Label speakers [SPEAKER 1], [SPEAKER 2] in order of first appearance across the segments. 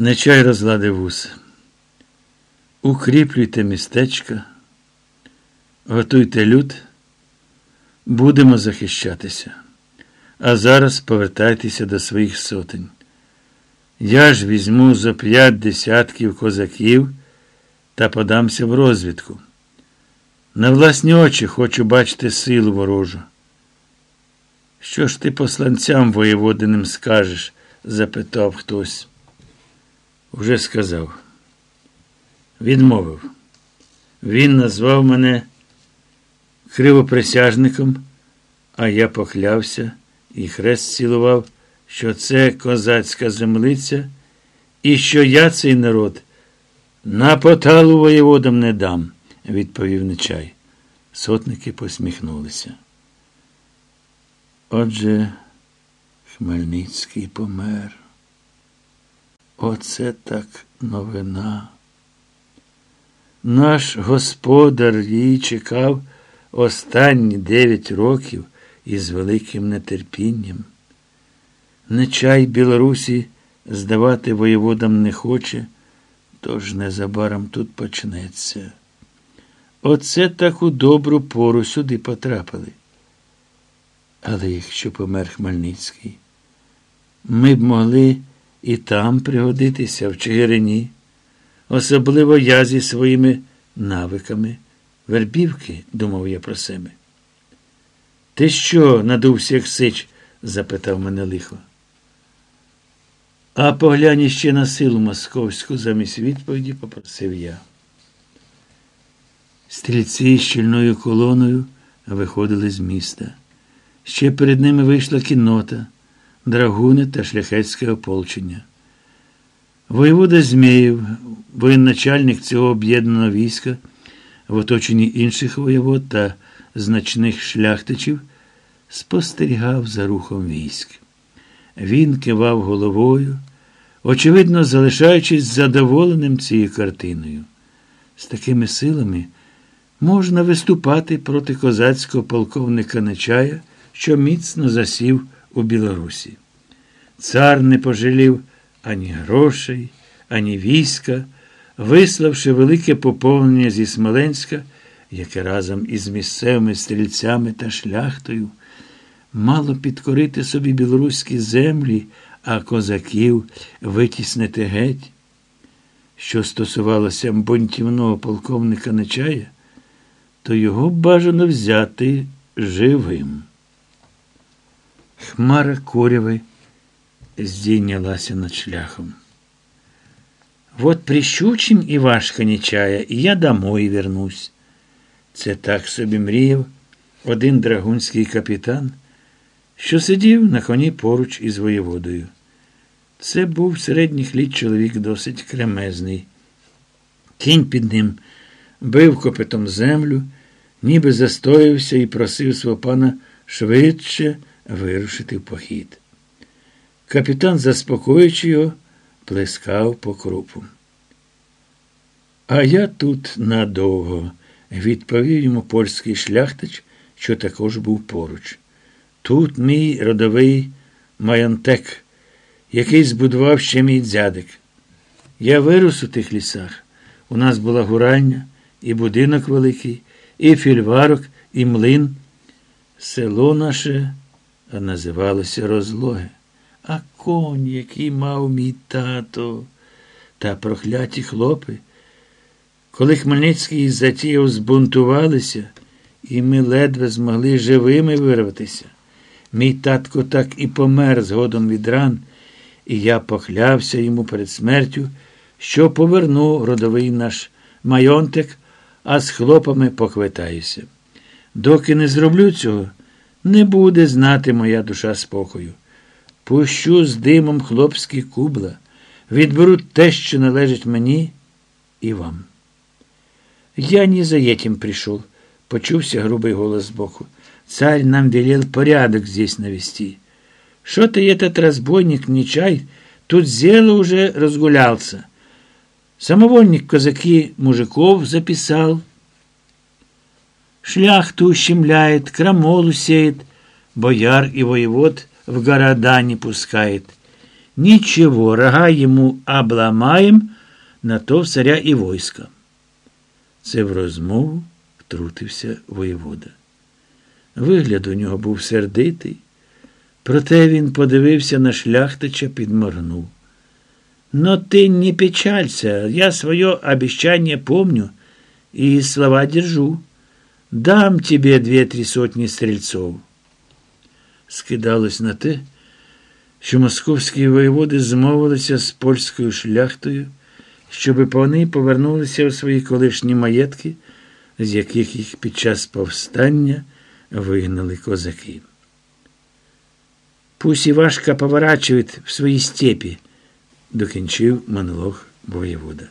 [SPEAKER 1] Нечай розладив вуса. Укріплюйте містечка, готуйте люд, будемо захищатися. А зараз повертайтеся до своїх сотень. Я ж візьму за п'ять десятків козаків та подамся в розвідку. На власні очі хочу бачити силу ворожу. Що ж ти посланцям воєводиним скажеш? запитав хтось. Уже сказав. Відмовив. Він назвав мене кривоприсяжником, а я поклявся і хрест цілував, що це козацька землиця, і що я цей народ на поталу воєводам не дам, відповів Нечай. Сотники посміхнулися. Отже, Хмельницький помер. Оце так новина. Наш господар її чекав останні дев'ять років із великим нетерпінням. Нечай Білорусі здавати воєводам не хоче, тож незабаром тут почнеться. Оце таку добру пору сюди потрапили. Але якщо помер Хмельницький, ми б могли і там пригодитися в Чигирині, особливо я зі своїми навиками. Вербівки, думав я про себе. Ти що, надувся як сич? запитав мене лихо. А поглянь ще на силу московську, замість відповіді попросив я. Стрільці щільною колоною виходили з міста. Ще перед ними вийшла кіннота, драгуни та шляхетське ополчення. Воєвода Змієв, воєначальник цього об'єднаного війська, в оточенні інших воєвод та значних шляхтичів, спостерігав за рухом військ. Він кивав головою, очевидно, залишаючись задоволеним цією картиною. З такими силами можна виступати проти козацького полковника Нечая, що міцно засів у Білорусі. Цар не пожалів ані грошей, ані війська, виславши велике поповнення зі Смоленська, яке разом із місцевими стрільцями та шляхтою мало підкорити собі білоруські землі, а козаків витіснити геть. Що стосувалося бунтівного полковника Нечая, то його бажано взяти живим. Хмара куряви здійнялася над шляхом. Вот прищучим Івашка Нечая, і я домой вернусь. Це так собі мріяв один драгунський капітан, що сидів на коні поруч із воєводою. Це був середніх літ чоловік досить кремезний. Кінь під ним бив копитом землю, ніби застоявся і просив свого пана швидше вирушити в похід. Капітан, заспокоюючи його, плескав по крупу. А я тут надовго, відповів йому польський шляхтич, що також був поруч. Тут мій родовий маянтек, який збудував ще мій дзядик. Я вирос у тих лісах. У нас була гуральня, і будинок великий, і фільварок, і млин. Село наше називалося Розлоге. А конь, який мав мій тато, та прокляті хлопи. Коли Хмельницький затіяв збунтувалися, і ми ледве змогли живими вирватися. Мій татко так і помер згодом від ран, і я поклявся йому перед смертю, що поверну родовий наш майонтик, а з хлопами поквитаюся. Доки не зроблю цього, не буде знати моя душа спокою. Пущу з димом хлопські кубла, відберу те, що належить мені і вам. Я не за этим пришел, почувся грубий голос сбоку. Царь нам велел порядок здесь навести. Что-то этот разбойник Нечай тут зело уже разгулялся. Самовольник казаки мужиков записал. Шляхту ущемляет, крамолу сеет, бояр и воевод в города не пускает. Ничего, рога йому обламаєм, на то в царя і войска. Це в розмову втрутився воєвода. Вигляд у нього був сердитий, проте він подивився на шляхтича, підморгнув. Но ты не печалься, я свое обещание помню и слова держу. Дам тебе две-три сотні стрільцов. Скидалось на те, що московські воєводи змовилися з польською шляхтою, щоби вони повернулися у свої колишні маєтки, з яких їх під час повстання вигнали козаки. Пусть Івашка поворачують в свої степі, докінчив монолог воєвода.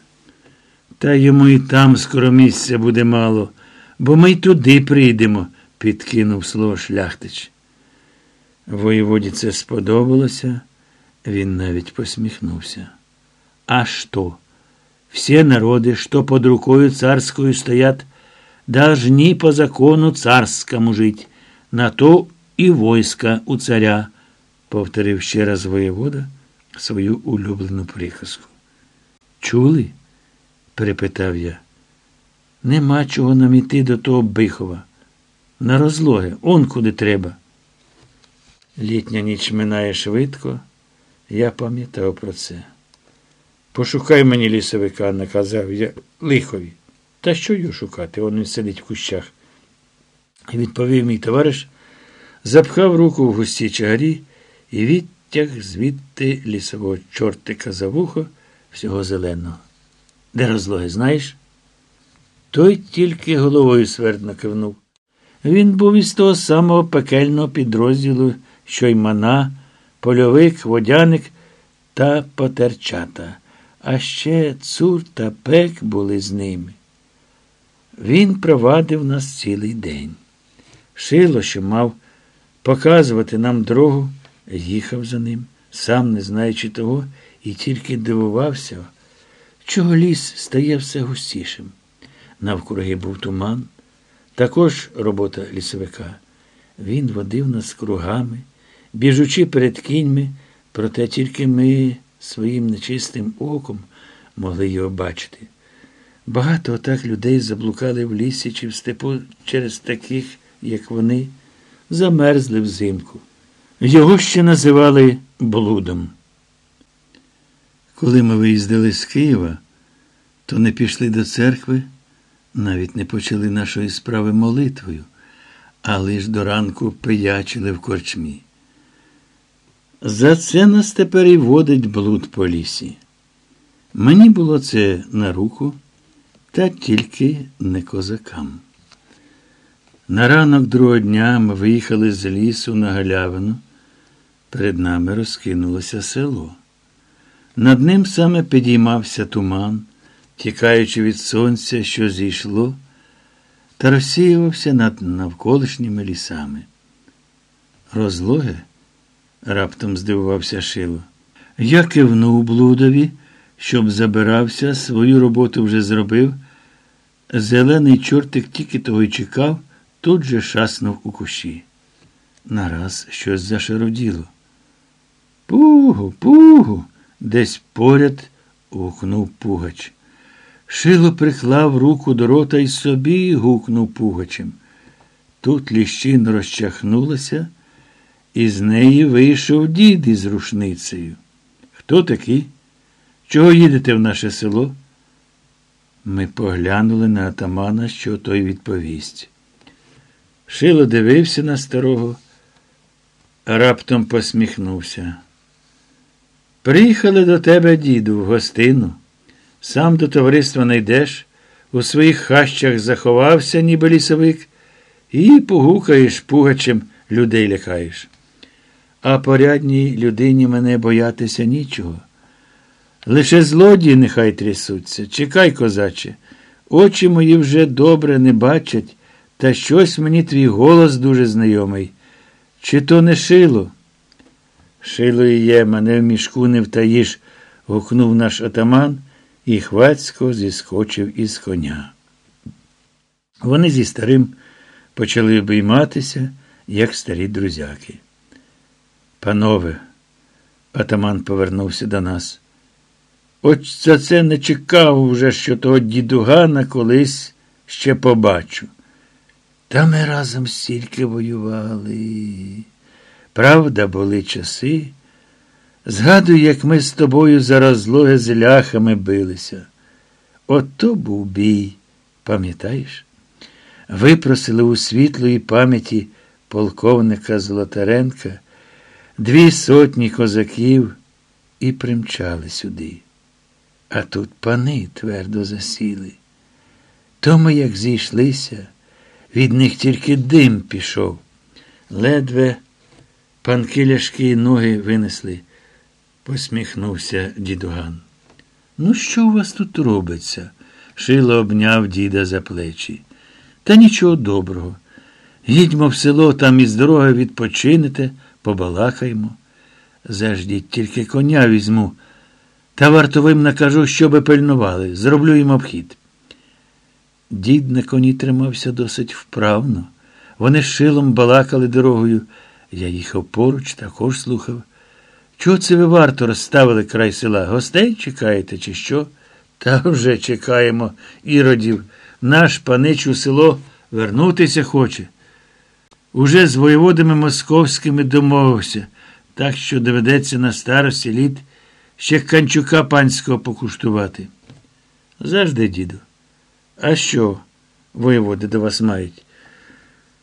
[SPEAKER 1] Та йому і там скоро місця буде мало, бо ми й туди прийдемо, підкинув слово шляхтич. Воєводі це сподобалося, він навіть посміхнувся. А що? Все народи, что под рукою царскую стоят, должны по закону царскому жить, на то і войска у царя, повторив ще раз воєвода свою улюблену приказку. Чули? перепитав я. Нема чого нам іти до того Бихова. На розлоги, он куди треба. Літня ніч минає швидко, я пам'ятав про це. Пошукай мені лісовика, наказав я лихові. Та що його шукати? Он він сидить в кущах. І відповів мій товариш, запхав руку в густі чагарі і відтяг звідти лісового чортика за вухо всього зеленого. Де розлоги, знаєш? Той тільки головою свердно кивнув. Він був із того самого пекельного підрозділу, що й мана, польовик, водяник та потерчата, а ще цур та пек були з ними. Він провадив нас цілий день. Шило, що мав показувати нам дорогу, їхав за ним, сам не знаючи того, і тільки дивувався, чого ліс стає все густішим. Навкруги був туман, також робота лісовика. Він водив нас кругами, біжучи перед кіньми, проте тільки ми своїм нечистим оком могли його бачити. Багато отак людей заблукали в лісі чи в степу через таких, як вони, замерзли взимку. Його ще називали блудом. Коли ми виїздили з Києва, то не пішли до церкви, навіть не почали нашої справи молитвою, а лиш до ранку пиячили в корчмі. За це нас тепер і водить блуд по лісі. Мені було це на руку, та тільки не козакам. На ранок другого дня ми виїхали з лісу на галявину. Перед нами розкинулося село. Над ним саме підіймався туман, тікаючи від сонця, що зійшло, та розсіювався над навколишніми лісами. Розлоги? раптом здивувався Шило. Я кивнув блудові, щоб забирався, свою роботу вже зробив. Зелений чортик тільки того й чекав, тут же шаснув у кущі. Нараз щось зашароділо. Пугу, пугу, десь поряд гукнув Пугач. Шило приклав руку до рота і собі гукнув Пугачем. Тут ліщин розчахнулася, і з неї вийшов дід із рушницею. Хто такий? Чого їдете в наше село? Ми поглянули на атамана, що той відповість. Шило дивився на старого, а раптом посміхнувся. Приїхали до тебе, діду, в гостину. Сам до товариства не йдеш, у своїх хащах заховався, ніби лісовик, і погукаєш пугачем, людей лякаєш. А порядній людині мене боятися нічого. Лише злодії нехай трясуться. Чекай, козаче, очі мої вже добре не бачать, та щось мені твій голос дуже знайомий. Чи то не шило? Шило і є, мене в мішку не втаїш, гукнув наш атаман і хвацько зіскочив із коня. Вони зі старим почали обійматися, як старі друзяки. Панове, Атаман повернувся до нас. От за це не чекав уже, що того дідугана колись ще побачу. Та ми разом стільки воювали. Правда, були часи. Згадую, як ми з тобою за розлоги з ляхами билися. Ото був бій, пам'ятаєш? Випросили у світлої пам'яті полковника Золотаренка дві сотні козаків і примчали сюди. А тут пани твердо засіли. То ми, як зійшлися, від них тільки дим пішов. Ледве панки ляшки ноги винесли, посміхнувся дідуган. Ну, що у вас тут робиться? Шило обняв діда за плечі. Та нічого доброго. Їдьмо в село, там із дороги відпочинете, побалакаємо. Заждіть, тільки коня візьму. Та вартовим накажу, щоби пильнували. Зроблю їм обхід. Дід на коні тримався досить вправно. Вони шилом балакали дорогою. Я їхав поруч, також слухав. Чого це ви варто розставили край села? Гостей чекаєте, чи що? Та вже чекаємо, іродів. Наш панич у село вернутися хоче. Уже з воєводами московськими домовився, так що доведеться на старості літ ще канчука панського покуштувати. Завжди, діду. А що воєводи до вас мають?